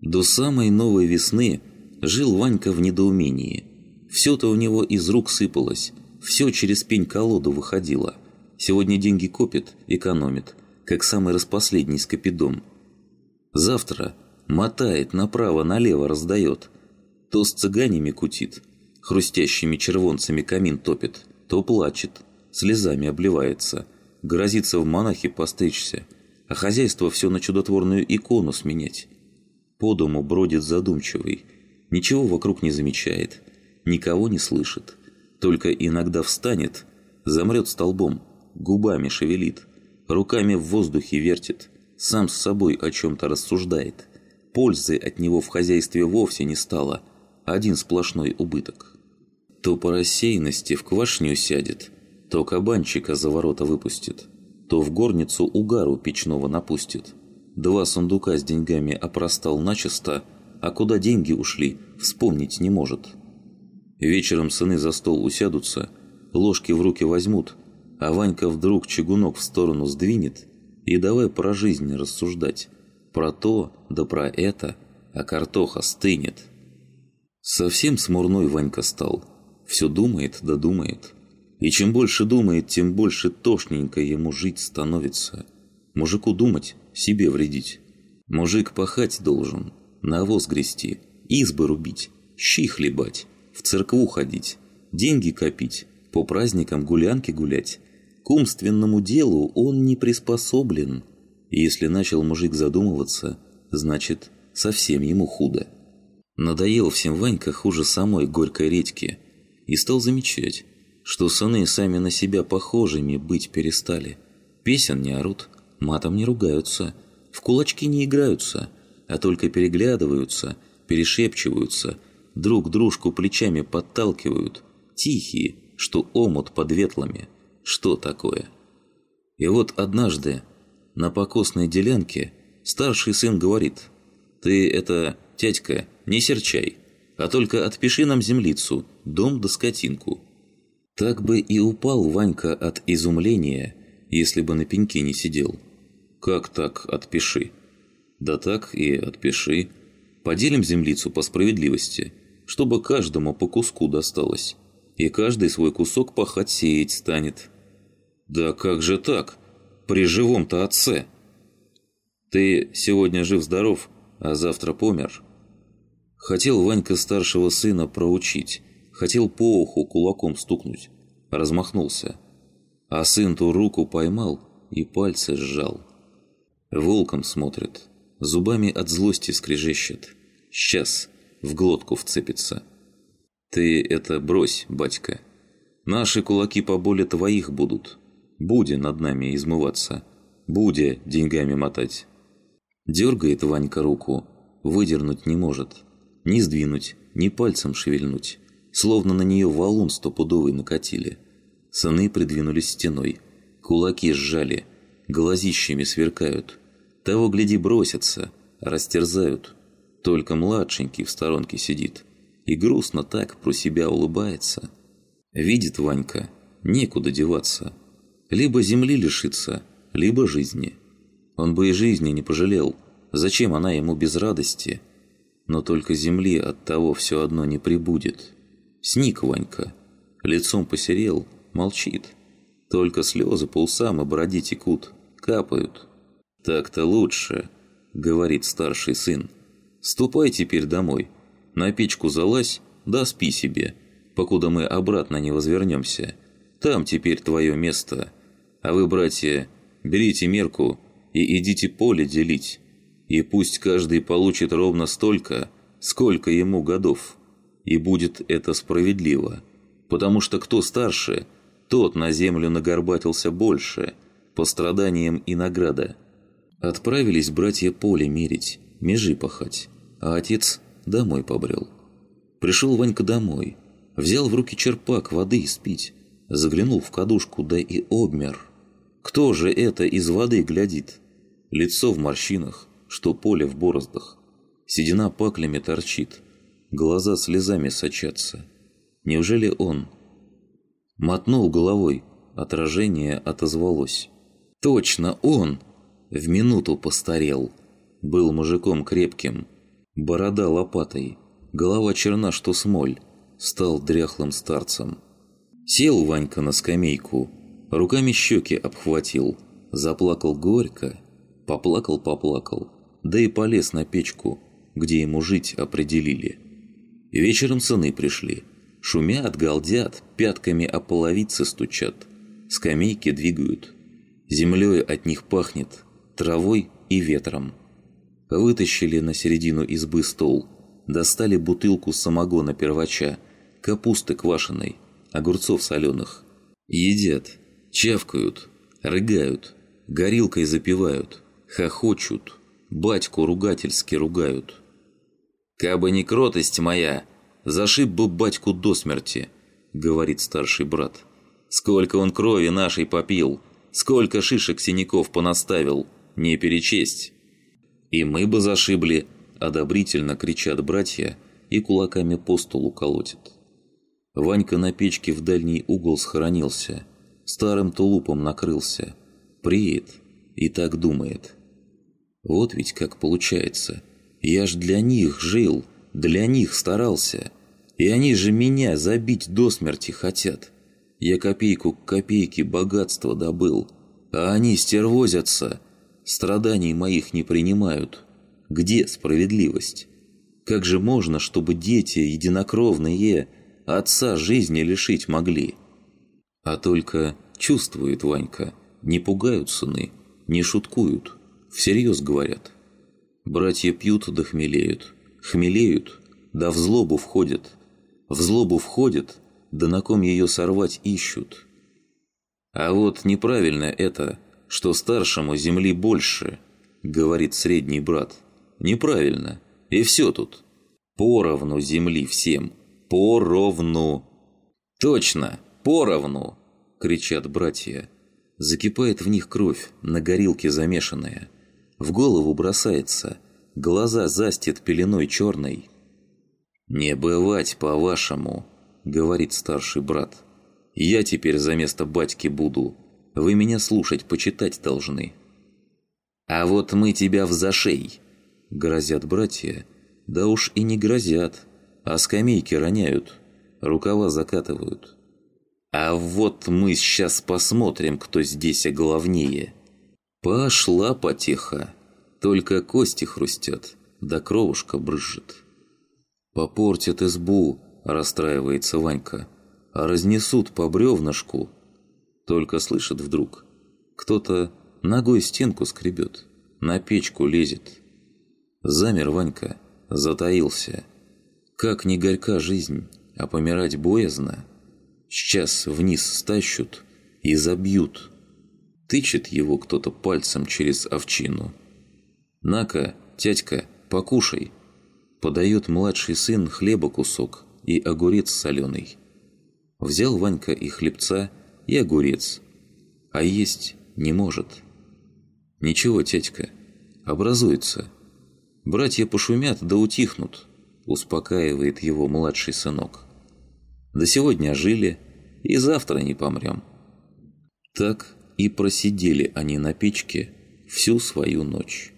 До самой новой весны жил Ванька в недоумении. Все-то у него из рук сыпалось, все через пень-колоду выходило. Сегодня деньги копит, экономит, как самый распоследний скопидом. Завтра мотает направо-налево раздает. То с цыганями кутит, хрустящими червонцами камин топит, то плачет, слезами обливается, грозится в монахи постричься, а хозяйство все на чудотворную икону сменять. По дому бродит задумчивый, ничего вокруг не замечает, никого не слышит, только иногда встанет, замрет столбом, губами шевелит, руками в воздухе вертит, сам с собой о чем-то рассуждает. Пользы от него в хозяйстве вовсе не стало, один сплошной убыток. То по рассеянности в квашню сядет, то кабанчика за ворота выпустит, то в горницу угару печного напустит. Два сундука с деньгами опростал начисто, а куда деньги ушли, вспомнить не может. Вечером сыны за стол усядутся, ложки в руки возьмут, а Ванька вдруг чугунок в сторону сдвинет и давай про жизнь рассуждать. Про то, да про это, а картоха стынет. Совсем смурной Ванька стал. Все думает да думает. И чем больше думает, тем больше тошненько ему жить становится. Мужику думать, себе вредить. Мужик пахать должен, навоз грести, избы рубить, щи хлебать, в церкву ходить, деньги копить, по праздникам гулянки гулять. К умственному делу он не приспособлен. Если начал мужик задумываться, значит, совсем ему худо. Надоел всем Ванька хуже самой горькой редьки и стал замечать, что сыны сами на себя похожими быть перестали. Песен не орут, матом не ругаются, в кулачки не играются, а только переглядываются, перешепчиваются, друг дружку плечами подталкивают, тихие, что омут под ветлами. Что такое? И вот однажды на покосной делянке старший сын говорит, «Ты это, тятька, не серчай, а только отпиши нам землицу, дом да скотинку». Так бы и упал Ванька от изумления, если бы на пеньке не сидел. «Как так отпиши?» «Да так и отпиши. Поделим землицу по справедливости, чтобы каждому по куску досталось, и каждый свой кусок пахать сеять станет». «Да как же так? При живом-то отце!» «Ты сегодня жив-здоров, а завтра помер?» Хотел Ванька старшего сына проучить, хотел по уху кулаком стукнуть, размахнулся. А сын ту руку поймал и пальцы сжал. Волком смотрит, зубами от злости скрежещет. Сейчас в глотку вцепится. Ты это брось, батька. Наши кулаки поболе твоих будут. Буде над нами измываться. Буде деньгами мотать. Дергает Ванька руку, выдернуть не может. Ни сдвинуть, ни пальцем шевельнуть. Словно на нее валун стопудовый накатили. Сыны придвинулись стеной. Кулаки сжали. Глазищами сверкают. Того, гляди, бросятся, растерзают. Только младшенький в сторонке сидит. И грустно так про себя улыбается. Видит Ванька, некуда деваться. Либо земли лишиться, либо жизни. Он бы и жизни не пожалел. Зачем она ему без радости? Но только земли от того все одно не прибудет. Сник Ванька. Лицом посерел, молчит. Только слезы по усам и бороде текут, капают. «Так-то лучше», — говорит старший сын. «Ступай теперь домой. На печку залазь, да спи себе, покуда мы обратно не возвернемся. Там теперь твое место. А вы, братья, берите мерку и идите поле делить. И пусть каждый получит ровно столько, сколько ему годов» и будет это справедливо. Потому что кто старше, тот на землю нагорбатился больше, по страданиям и награда. Отправились братья поле мерить, межи пахать, а отец домой побрел. Пришел Ванька домой, взял в руки черпак воды спить, заглянул в кадушку, да и обмер. Кто же это из воды глядит? Лицо в морщинах, что поле в бороздах. Седина паклями торчит – глаза слезами сочатся. Неужели он? Мотнул головой, отражение отозвалось. Точно он! В минуту постарел. Был мужиком крепким. Борода лопатой, голова черна, что смоль, стал дряхлым старцем. Сел Ванька на скамейку, руками щеки обхватил, заплакал горько, поплакал-поплакал, да и полез на печку, где ему жить определили. Вечером сыны пришли. Шумят, галдят, пятками о половице стучат. Скамейки двигают. Землей от них пахнет, травой и ветром. Вытащили на середину избы стол, достали бутылку самогона первача, капусты квашеной, огурцов соленых. Едят, чавкают, рыгают, горилкой запивают, хохочут, батьку ругательски ругают. «Кабы не кротость моя, зашиб бы батьку до смерти», — говорит старший брат. «Сколько он крови нашей попил, сколько шишек синяков понаставил, не перечесть». «И мы бы зашибли», — одобрительно кричат братья и кулаками по столу колотят. Ванька на печке в дальний угол схоронился, старым тулупом накрылся, преет и так думает. Вот ведь как получается — я ж для них жил, для них старался. И они же меня забить до смерти хотят. Я копейку к копейке богатства добыл, а они стервозятся, страданий моих не принимают. Где справедливость? Как же можно, чтобы дети единокровные отца жизни лишить могли? А только чувствует Ванька, не пугают сыны, не шуткуют, всерьез говорят – Братья пьют да хмелеют. Хмелеют, да в злобу входят. В злобу входят, да на ком ее сорвать ищут. А вот неправильно это, что старшему земли больше, говорит средний брат. Неправильно. И все тут. Поровну земли всем. Поровну. Точно, поровну, кричат братья. Закипает в них кровь, на горилке замешанная в голову бросается, глаза застит пеленой черной. «Не бывать, по-вашему», — говорит старший брат. «Я теперь за место батьки буду. Вы меня слушать, почитать должны». «А вот мы тебя в зашей», — грозят братья. Да уж и не грозят, а скамейки роняют, рукава закатывают. «А вот мы сейчас посмотрим, кто здесь оглавнее». Пошла потеха. Только кости хрустят, да кровушка брызжет. «Попортят избу», – расстраивается Ванька. «А разнесут по бревнышку». Только слышит вдруг. Кто-то ногой стенку скребет, на печку лезет. Замер Ванька, затаился. Как не горька жизнь, а помирать боязно. Сейчас вниз стащут и забьют. Тычет его кто-то пальцем через овчину. «На-ка, тятька, покушай!» Подает младший сын хлеба кусок и огурец соленый. Взял Ванька и хлебца, и огурец, а есть не может. «Ничего, тятька, образуется. Братья пошумят да утихнут», успокаивает его младший сынок. «До сегодня жили, и завтра не помрем». Так и просидели они на печке всю свою ночь.